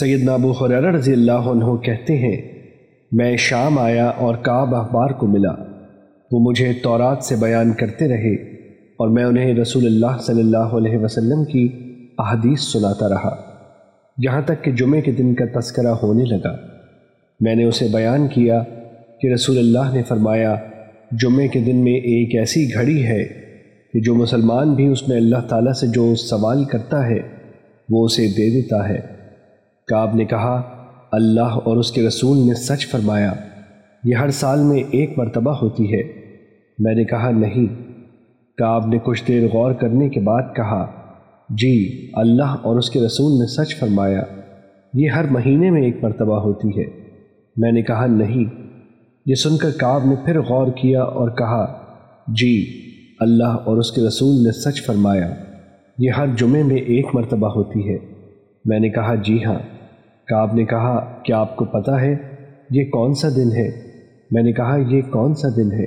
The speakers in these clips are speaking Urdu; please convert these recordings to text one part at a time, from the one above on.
سیدنا ابو حریر رضی اللہ عنہ کہتے ہیں، میں شام آیا اور کعب اخبار کو ملا۔ وہ مجھے تورات سے بیان کرتے رہے اور میں انہیں رسول اللہ صلی اللہ علیہ وسلم کی احادیث سناتا رہا۔ جہاں تک کہ جمعے کے دن کا تذکرہ ہونے لگا۔ میں نے اسے بیان کیا کہ رسول اللہ نے فرمایا، جمعے کے دن میں ایک ایسی گھڑی ہے کہ جو مسلمان بھی اس میں اللہ تعالیٰ سے جو سوال کرتا ہے، وہ اسے دے دیتا ہے۔ کعب نے کہا، اللہ اور اس کے رسول نے سچ فرمایا، یہ ہر سال میں ایک مرتبہ ہوتی ہے۔ میں نے کہا، نہیں۔ کعب نے کچھ دیر غور کرنے کے بعد کہا جی اللہ اور اس کے رسول نے سچ فرمایا۔ یہ ہر مہینے میں ایک مرتبہ ہوتی ہے۔ میں نے کہا، نہیں۔ یہ سن کر کعب نے پھر غور کیا اور کہا جی اللہ اور اس کے رسول نے سچ فرمایا۔ یہ ہر جمعے میں ایک مرتبہ ہوتی ہے۔ میں نے کہا جی ہاں. کعب نے کہا، کیا آپ کو پتہ ہے یہ کون سا دن ہے؟ میں نے کہا، یہ کون سا دن ہے؟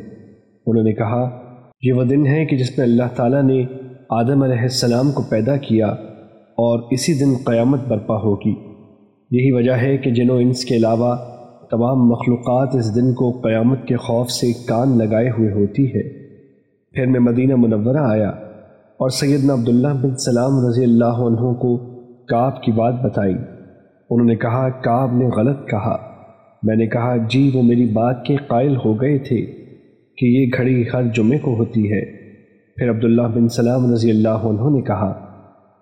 انہوں نے کہا، یہ وہ دن ہے کہ جس میں اللہ تعالیٰ نے آدم علیہ السلام کو پیدا کیا اور اسی دن قیامت برپا ہوگی۔ یہی وجہ ہے کہ جنوں انس کے علاوہ تمام مخلوقات اس دن کو قیامت کے خوف سے کان لگائے ہوئے ہوتی ہے۔ پھر میں مدینہ منورہ آیا اور سیدنا عبداللہ بن سلام رضی اللہ عنہ کو کعب کی بات بتائی۔ انہوں نے کہا، کعب نے غلط کہا۔ میں نے کہا جی وہ میری بات کے قائل ہو گئے تھے کہ یہ گھڑی ہر جمعے کو ہوتی ہے۔ پھر عبداللہ بن سلام رضی اللہ عنہ نے کہا،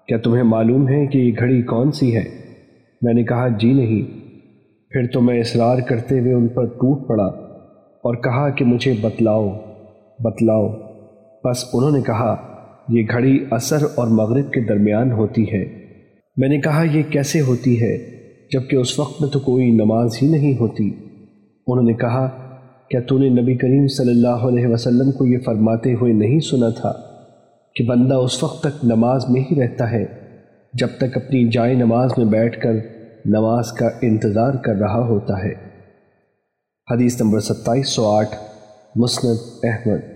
کیا تمہیں معلوم ہے کہ یہ گھڑی کون سی ہے؟ میں نے کہا جی نہیں۔ پھر تو میں اصرار کرتے ہوئے ان پر ٹوٹ پڑا اور کہا کہ مجھے بتلاؤ بتلاؤ۔ بس انہوں نے کہا، یہ گھڑی عصر اور مغرب کے درمیان ہوتی ہے۔ میں نے کہا، یہ کیسے ہوتی ہے جبکہ اس وقت میں تو کوئی نماز ہی نہیں ہوتی؟ انہوں نے کہا، کیا تو نے نبی کریم صلی اللہ علیہ وسلم کو یہ فرماتے ہوئے نہیں سنا تھا کہ بندہ اس وقت تک نماز میں ہی رہتا ہے جب تک اپنی جائے نماز میں بیٹھ کر نماز کا انتظار کر رہا ہوتا ہے؟ حدیث نمبر ستائیس سو آٹھ، مسند احمد۔